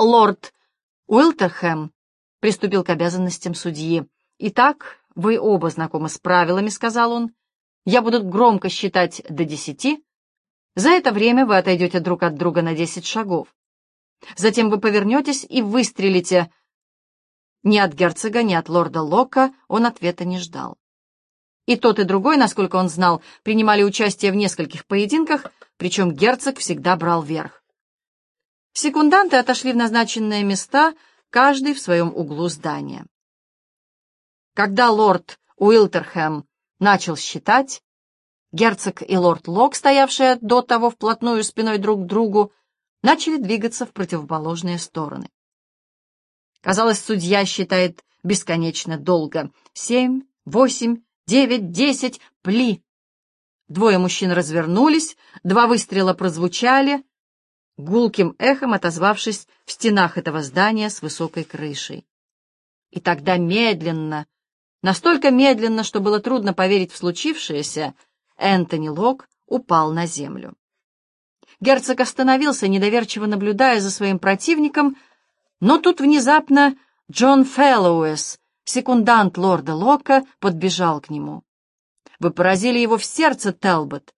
лорд Уилтерхэм приступил к обязанностям судьи. «Итак, вы оба знакомы с правилами», — сказал он. «Я буду громко считать до десяти. За это время вы отойдете друг от друга на десять шагов. Затем вы повернетесь и выстрелите. Ни от герцога, ни от лорда Лока он ответа не ждал. И тот, и другой, насколько он знал, принимали участие в нескольких поединках, причем герцог всегда брал верх. Секунданты отошли в назначенные места, каждый в своем углу здания. Когда лорд Уилтерхэм начал считать, герцог и лорд Лок, стоявшие до того вплотную спиной друг к другу, начали двигаться в противоположные стороны. Казалось, судья считает бесконечно долго. Семь, восемь, девять, десять, пли. Двое мужчин развернулись, два выстрела прозвучали, гулким эхом отозвавшись в стенах этого здания с высокой крышей. И тогда медленно, настолько медленно, что было трудно поверить в случившееся, Энтони Лок упал на землю. Герцог остановился, недоверчиво наблюдая за своим противником, но тут внезапно Джон Фэллоуэс, секундант лорда Лока, подбежал к нему. «Вы поразили его в сердце, Телбот!»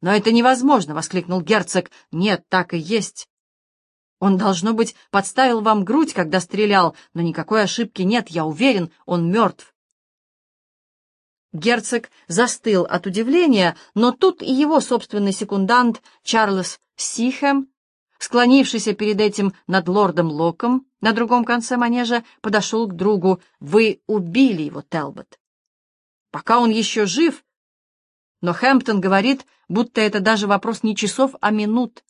«Но это невозможно!» — воскликнул герцог. «Нет, так и есть!» «Он, должно быть, подставил вам грудь, когда стрелял, но никакой ошибки нет, я уверен, он мертв!» Герцог застыл от удивления, но тут и его собственный секундант Чарльз Сихэм, склонившийся перед этим над лордом Локом на другом конце манежа, подошел к другу. «Вы убили его, Телбот!» «Пока он еще жив!» Но Хэмптон говорит, будто это даже вопрос не часов, а минут.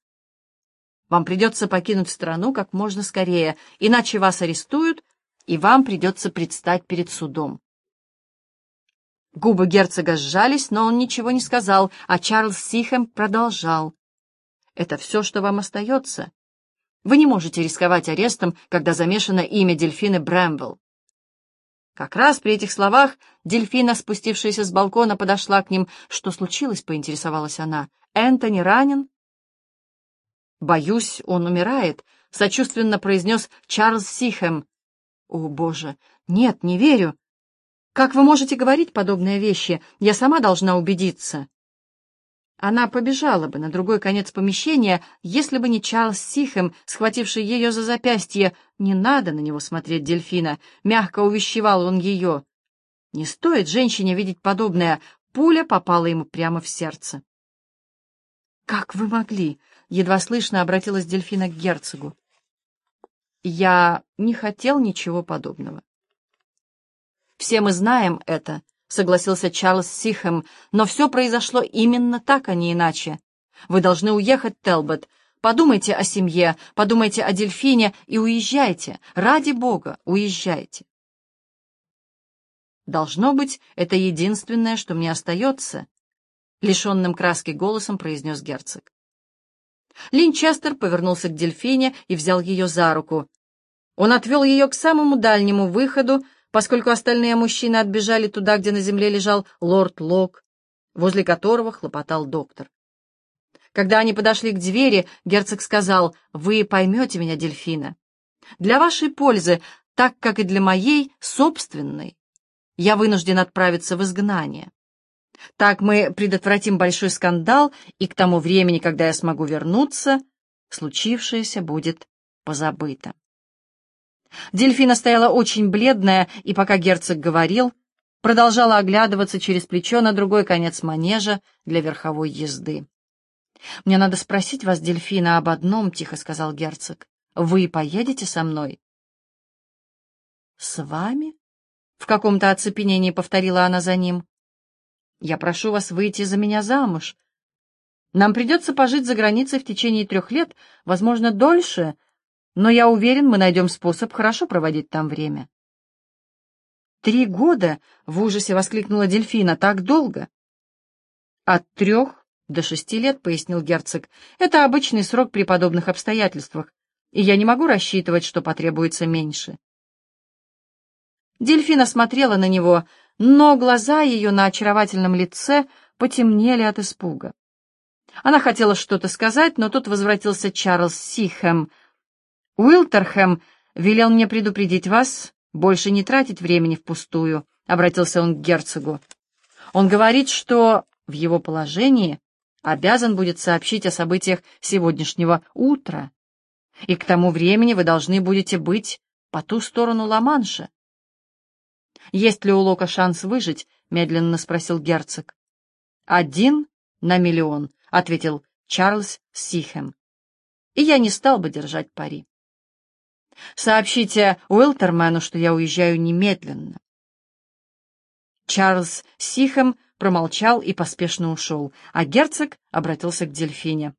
Вам придется покинуть страну как можно скорее, иначе вас арестуют, и вам придется предстать перед судом. Губы герцога сжались, но он ничего не сказал, а Чарльз Сихэм продолжал. «Это все, что вам остается. Вы не можете рисковать арестом, когда замешано имя дельфины Брэмвелл». Как раз при этих словах дельфина, спустившаяся с балкона, подошла к ним. «Что случилось?» — поинтересовалась она. «Энтони ранен?» «Боюсь, он умирает», — сочувственно произнес Чарльз Сихэм. «О, Боже! Нет, не верю!» Как вы можете говорить подобные вещи? Я сама должна убедиться. Она побежала бы на другой конец помещения, если бы не Чарльз Сихэм, схвативший ее за запястье. Не надо на него смотреть, дельфина. Мягко увещевал он ее. Не стоит женщине видеть подобное. Пуля попала ему прямо в сердце. «Как вы могли?» — едва слышно обратилась дельфина к герцогу. «Я не хотел ничего подобного. «Все мы знаем это», — согласился Чарльз Сихэм, «но все произошло именно так, а не иначе. Вы должны уехать, Телбот. Подумайте о семье, подумайте о дельфине и уезжайте. Ради бога, уезжайте». «Должно быть, это единственное, что мне остается», — лишенным краски голосом произнес герцог. Линчестер повернулся к дельфине и взял ее за руку. Он отвел ее к самому дальнему выходу, поскольку остальные мужчины отбежали туда, где на земле лежал лорд Лок, возле которого хлопотал доктор. Когда они подошли к двери, герцог сказал, «Вы поймете меня, дельфина. Для вашей пользы, так как и для моей собственной, я вынужден отправиться в изгнание. Так мы предотвратим большой скандал, и к тому времени, когда я смогу вернуться, случившееся будет позабыто». Дельфина стояла очень бледная, и пока герцог говорил, продолжала оглядываться через плечо на другой конец манежа для верховой езды. «Мне надо спросить вас, Дельфина, об одном», — тихо сказал герцог. «Вы поедете со мной?» «С вами?» — в каком-то оцепенении повторила она за ним. «Я прошу вас выйти за меня замуж. Нам придется пожить за границей в течение трех лет, возможно, дольше, но я уверен, мы найдем способ хорошо проводить там время. «Три года!» — в ужасе воскликнула дельфина. «Так долго!» «От трех до шести лет», — пояснил герцог. «Это обычный срок при подобных обстоятельствах, и я не могу рассчитывать, что потребуется меньше». Дельфина смотрела на него, но глаза ее на очаровательном лице потемнели от испуга. Она хотела что-то сказать, но тут возвратился Чарльз Сихэм — Уилтерхэм велел мне предупредить вас, больше не тратить времени впустую, — обратился он к герцогу. Он говорит, что в его положении обязан будет сообщить о событиях сегодняшнего утра, и к тому времени вы должны будете быть по ту сторону Ла-Манша. «Есть ли у Лока шанс выжить?» — медленно спросил герцог. «Один на миллион», — ответил Чарльз Сихэм. «И я не стал бы держать пари». «Сообщите Уилтермену, что я уезжаю немедленно». Чарльз Сихэм промолчал и поспешно ушел, а герцог обратился к дельфине.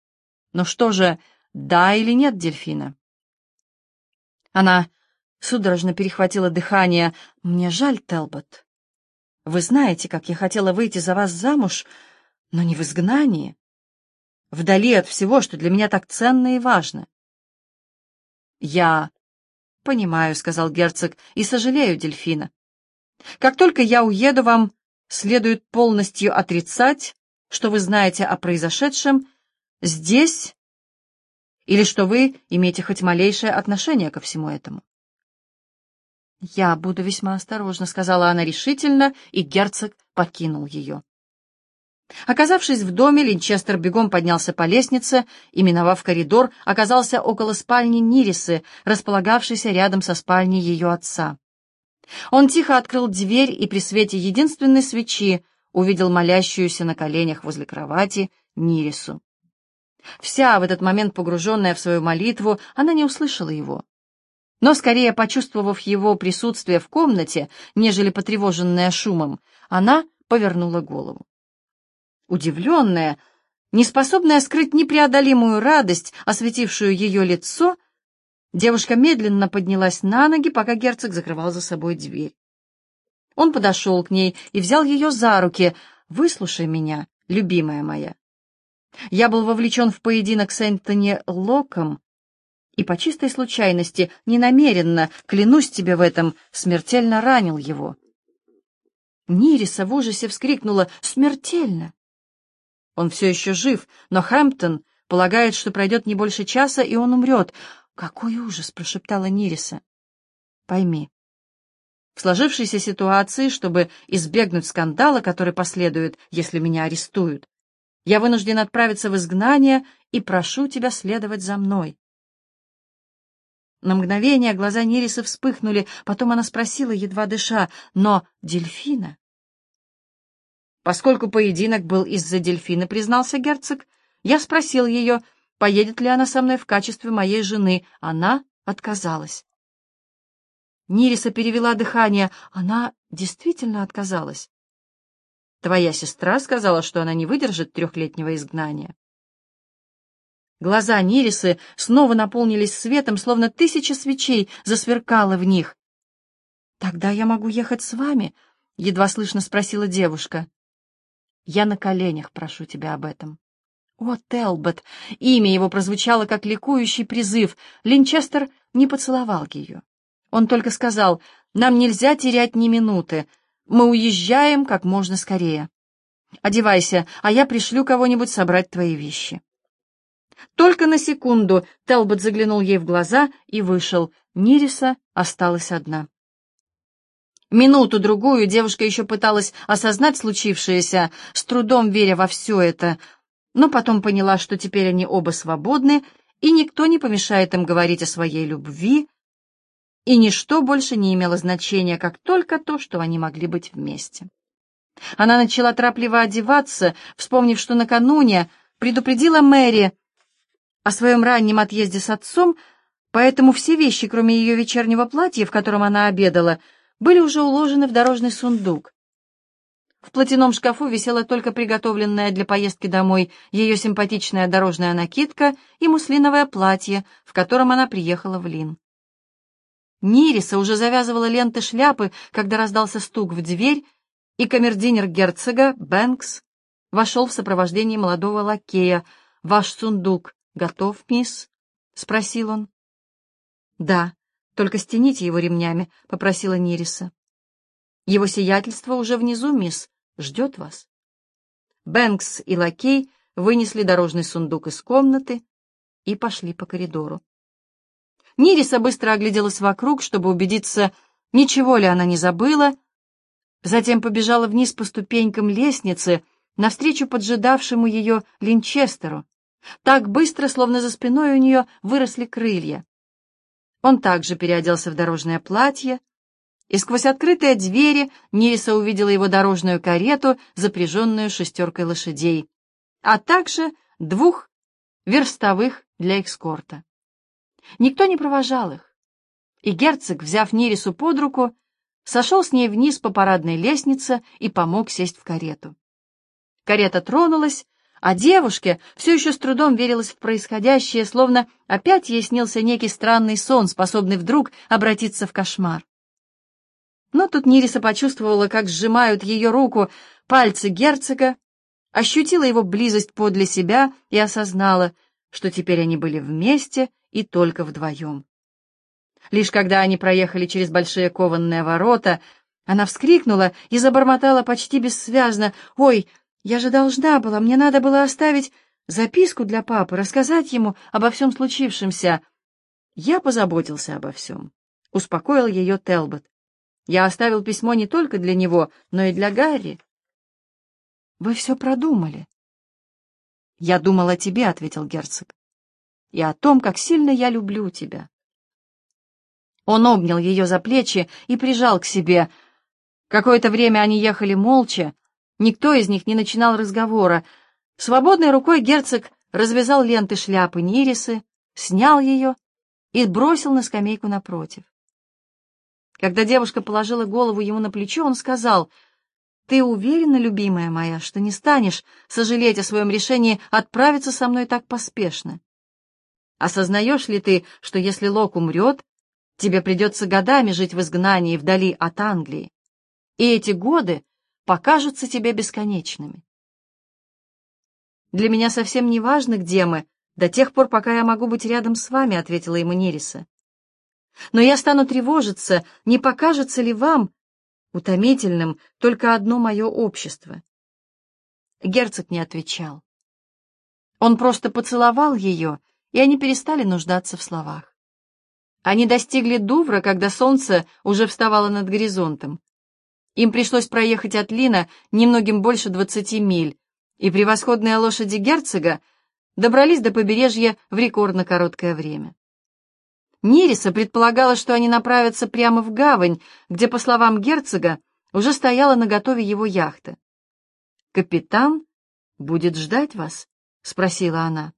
«Ну что же, да или нет дельфина?» Она судорожно перехватила дыхание. «Мне жаль, Телбот. Вы знаете, как я хотела выйти за вас замуж, но не в изгнании, вдали от всего, что для меня так ценно и важно». «Я понимаю», — сказал герцог, — «и сожалею, дельфина. Как только я уеду, вам следует полностью отрицать, что вы знаете о произошедшем здесь или что вы имеете хоть малейшее отношение ко всему этому. «Я буду весьма осторожна», — сказала она решительно, и герцог покинул ее. Оказавшись в доме, Линчестер бегом поднялся по лестнице и, миновав коридор, оказался около спальни Нирисы, располагавшейся рядом со спальней ее отца. Он тихо открыл дверь и при свете единственной свечи увидел молящуюся на коленях возле кровати Нирису. Вся в этот момент погруженная в свою молитву, она не услышала его. Но, скорее почувствовав его присутствие в комнате, нежели потревоженная шумом, она повернула голову. Удивленная, неспособная скрыть непреодолимую радость, осветившую ее лицо, девушка медленно поднялась на ноги, пока герцог закрывал за собой дверь. Он подошел к ней и взял ее за руки. «Выслушай меня, любимая моя. Я был вовлечен в поединок с Энтони Локом, и по чистой случайности, ненамеренно, клянусь тебе в этом, смертельно ранил его. Нириса в ужасе вскрикнула «Смертельно!» Он все еще жив, но Хэмптон полагает, что пройдет не больше часа, и он умрет. «Какой ужас!» — прошептала Нириса. «Пойми, в сложившейся ситуации, чтобы избегнуть скандала, который последует, если меня арестуют, я вынужден отправиться в изгнание и прошу тебя следовать за мной. На мгновение глаза Нерисы вспыхнули, потом она спросила, едва дыша, но дельфина? Поскольку поединок был из-за дельфина, признался герцог, я спросил ее, поедет ли она со мной в качестве моей жены. Она отказалась. Нириса перевела дыхание. Она действительно отказалась. Твоя сестра сказала, что она не выдержит трехлетнего изгнания. Глаза Нирисы снова наполнились светом, словно тысяча свечей засверкало в них. «Тогда я могу ехать с вами?» — едва слышно спросила девушка. «Я на коленях прошу тебя об этом». «О, Телбот!» — имя его прозвучало как ликующий призыв. Линчестер не поцеловал ее. Он только сказал, «Нам нельзя терять ни минуты. Мы уезжаем как можно скорее. Одевайся, а я пришлю кого-нибудь собрать твои вещи. Только на секунду Телбот заглянул ей в глаза и вышел. Нириса осталась одна. Минуту-другую девушка еще пыталась осознать случившееся, с трудом веря во все это, но потом поняла, что теперь они оба свободны, и никто не помешает им говорить о своей любви, и ничто больше не имело значения, как только то, что они могли быть вместе. Она начала торопливо одеваться, вспомнив, что накануне предупредила Мэри о своем раннем отъезде с отцом, поэтому все вещи, кроме ее вечернего платья, в котором она обедала, были уже уложены в дорожный сундук. В платяном шкафу висела только приготовленная для поездки домой ее симпатичная дорожная накидка и муслиновое платье, в котором она приехала в Лин. Нириса уже завязывала ленты шляпы, когда раздался стук в дверь, и камердинер герцога, Бэнкс, вошел в сопровождении молодого лакея. «Ваш сундук готов, мисс?» — спросил он. «Да, только стяните его ремнями», — попросила Нириса. «Его сиятельство уже внизу, мисс, ждет вас». Бэнкс и лакей вынесли дорожный сундук из комнаты и пошли по коридору. Нириса быстро огляделась вокруг, чтобы убедиться, ничего ли она не забыла, затем побежала вниз по ступенькам лестницы навстречу поджидавшему ее Линчестеру, так быстро, словно за спиной у нее выросли крылья. Он также переоделся в дорожное платье, и сквозь открытые двери Нириса увидела его дорожную карету, запряженную шестеркой лошадей, а также двух верстовых для экскорта. Никто не провожал их, и герцог, взяв Нирису под руку, сошел с ней вниз по парадной лестнице и помог сесть в карету. Карета тронулась, а девушке все еще с трудом верилось в происходящее, словно опять ей снился некий странный сон, способный вдруг обратиться в кошмар. Но тут Нириса почувствовала, как сжимают ее руку пальцы герцога, ощутила его близость подле себя и осознала, что теперь они были вместе и только вдвоем. Лишь когда они проехали через большие кованные ворота, она вскрикнула и забормотала почти бессвязно. «Ой, я же должна была, мне надо было оставить записку для папы, рассказать ему обо всем случившемся». «Я позаботился обо всем», — успокоил ее Телбот. «Я оставил письмо не только для него, но и для Гарри». «Вы все продумали». «Я думал о тебе», — ответил герцог, — «и о том, как сильно я люблю тебя». Он обнял ее за плечи и прижал к себе. Какое-то время они ехали молча, никто из них не начинал разговора. Свободной рукой герцог развязал ленты шляпы Нирисы, снял ее и бросил на скамейку напротив. Когда девушка положила голову ему на плечо, он сказал, «Ты уверена, любимая моя, что не станешь сожалеть о своем решении отправиться со мной так поспешно? Осознаешь ли ты, что если Лок умрет, Тебе придется годами жить в изгнании вдали от Англии, и эти годы покажутся тебе бесконечными. «Для меня совсем не важно, где мы, до тех пор, пока я могу быть рядом с вами», — ответила ему Нериса. «Но я стану тревожиться, не покажется ли вам утомительным только одно мое общество?» Герцог не отвечал. Он просто поцеловал ее, и они перестали нуждаться в словах. Они достигли Дувра, когда солнце уже вставало над горизонтом. Им пришлось проехать от Лина немногим больше двадцати миль, и превосходные лошади герцога добрались до побережья в рекордно короткое время. Нириса предполагала, что они направятся прямо в гавань, где, по словам герцога, уже стояла наготове его яхта. «Капитан будет ждать вас?» — спросила она.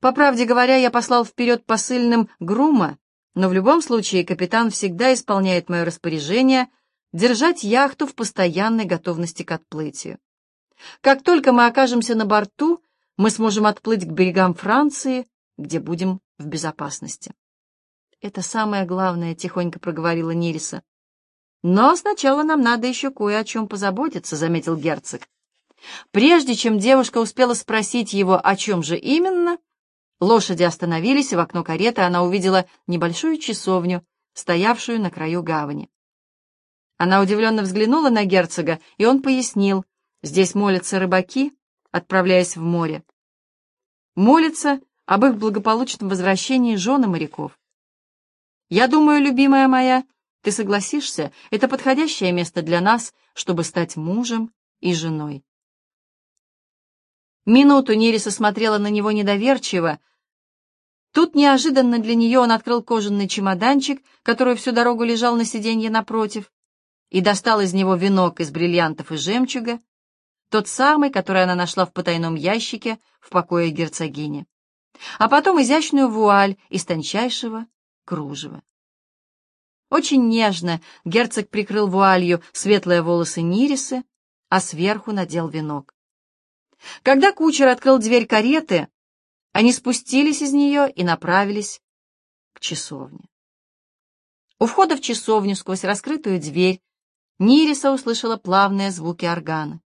По правде говоря, я послал вперед посыльным Грума, но в любом случае капитан всегда исполняет мое распоряжение держать яхту в постоянной готовности к отплытию. Как только мы окажемся на борту, мы сможем отплыть к берегам Франции, где будем в безопасности. Это самое главное, — тихонько проговорила Нириса. Но сначала нам надо еще кое о чем позаботиться, — заметил герцог. Прежде чем девушка успела спросить его, о чем же именно, — Лошади остановились, и в окно кареты она увидела небольшую часовню, стоявшую на краю гавани. Она удивленно взглянула на герцога, и он пояснил, здесь молятся рыбаки, отправляясь в море. Молятся об их благополучном возвращении жены моряков. Я думаю, любимая моя, ты согласишься, это подходящее место для нас, чтобы стать мужем и женой. Минуту Нериса смотрела на него недоверчиво, Тут неожиданно для нее он открыл кожаный чемоданчик, который всю дорогу лежал на сиденье напротив, и достал из него венок из бриллиантов и жемчуга, тот самый, который она нашла в потайном ящике в покое герцогини, а потом изящную вуаль из тончайшего кружева. Очень нежно герцог прикрыл вуалью светлые волосы Нирисы, а сверху надел венок. Когда кучер открыл дверь кареты, они спустились из нее и направились к часовне. У входа в часовню сквозь раскрытую дверь Нириса услышала плавные звуки органа.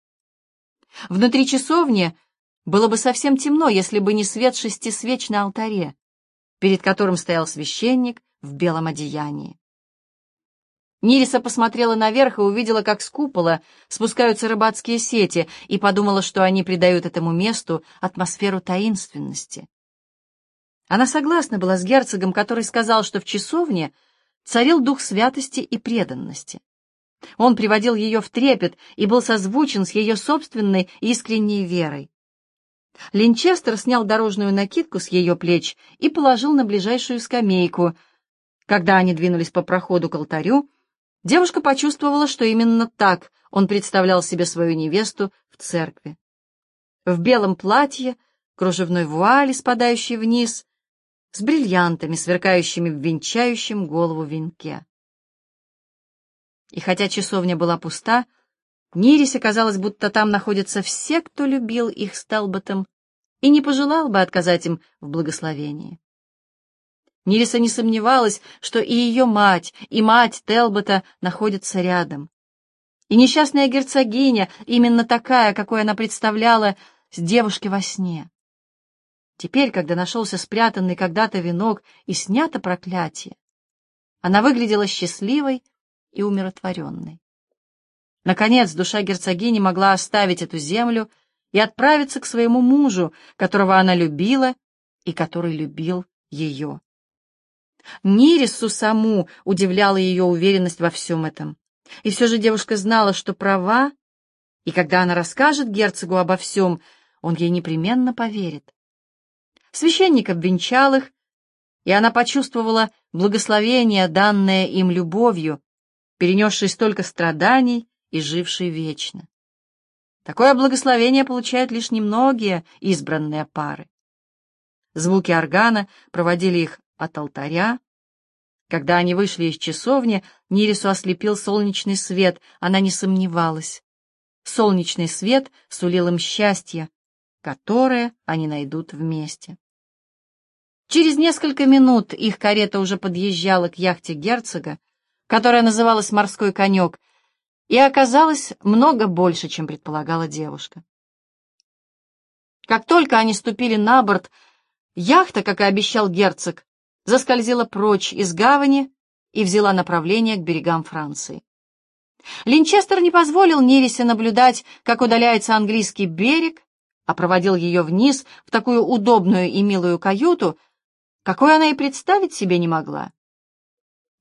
Внутри часовни было бы совсем темно, если бы не свет шести свеч на алтаре, перед которым стоял священник в белом одеянии. Нириса посмотрела наверх и увидела, как с купола спускаются рыбацкие сети, и подумала, что они придают этому месту атмосферу таинственности. Она согласна была с герцогом, который сказал, что в часовне царил дух святости и преданности. Он приводил ее в трепет и был созвучен с ее собственной искренней верой. Линчестер снял дорожную накидку с ее плеч и положил на ближайшую скамейку. Когда они двинулись по проходу к алтарю, девушка почувствовала, что именно так он представлял себе свою невесту в церкви. В белом платье, кружевной вуали, спадающей вниз, с бриллиантами, сверкающими в венчающем голову венке. И хотя часовня была пуста, Нирисе казалось, будто там находятся все, кто любил их с Телботом и не пожелал бы отказать им в благословении. Нириса не сомневалась, что и ее мать, и мать Телбота находятся рядом. И несчастная герцогиня, именно такая, какой она представляла с девушки во сне. Теперь, когда нашелся спрятанный когда-то венок и снято проклятие, она выглядела счастливой и умиротворенной. Наконец, душа герцогини могла оставить эту землю и отправиться к своему мужу, которого она любила и который любил ее. Нирису саму удивляла ее уверенность во всем этом. И все же девушка знала, что права, и когда она расскажет герцогу обо всем, он ей непременно поверит. Священник обвенчал их, и она почувствовала благословение, данное им любовью, перенесшей столько страданий и живший вечно. Такое благословение получают лишь немногие избранные пары. Звуки органа проводили их от алтаря. Когда они вышли из часовни, Нирису ослепил солнечный свет, она не сомневалась. Солнечный свет сулил им счастье, которое они найдут вместе. Через несколько минут их карета уже подъезжала к яхте герцога, которая называлась «Морской конек», и оказалось много больше, чем предполагала девушка. Как только они ступили на борт, яхта, как и обещал герцог, заскользила прочь из гавани и взяла направление к берегам Франции. Линчестер не позволил Нерисе наблюдать, как удаляется английский берег, а проводил ее вниз в такую удобную и милую каюту, какой она и представить себе не могла,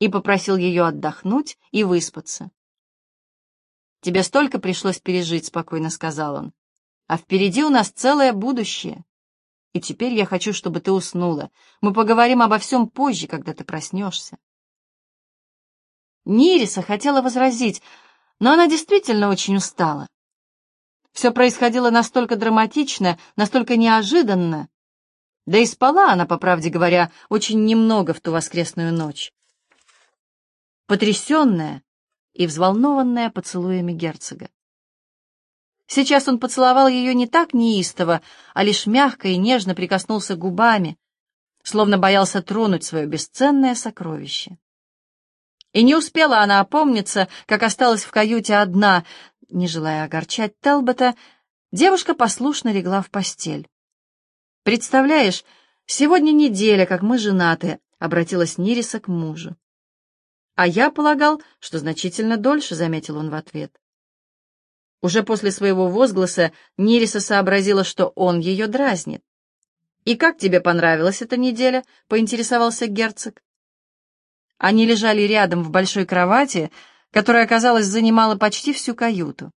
и попросил ее отдохнуть и выспаться. «Тебе столько пришлось пережить», — спокойно сказал он. «А впереди у нас целое будущее. И теперь я хочу, чтобы ты уснула. Мы поговорим обо всем позже, когда ты проснешься». Нириса хотела возразить, но она действительно очень устала. Все происходило настолько драматично, настолько неожиданно. Да и спала она, по правде говоря, очень немного в ту воскресную ночь. Потрясенная, и взволнованная поцелуями герцога. Сейчас он поцеловал ее не так неистово, а лишь мягко и нежно прикоснулся губами, словно боялся тронуть свое бесценное сокровище. И не успела она опомниться, как осталась в каюте одна, не желая огорчать Телбота, девушка послушно легла в постель. «Представляешь, сегодня неделя, как мы женаты», — обратилась Нириса к мужу. «А я полагал, что значительно дольше», — заметил он в ответ. Уже после своего возгласа Нириса сообразила, что он ее дразнит. «И как тебе понравилась эта неделя?» — поинтересовался герцог. Они лежали рядом в большой кровати, которая, казалось, занимала почти всю каюту.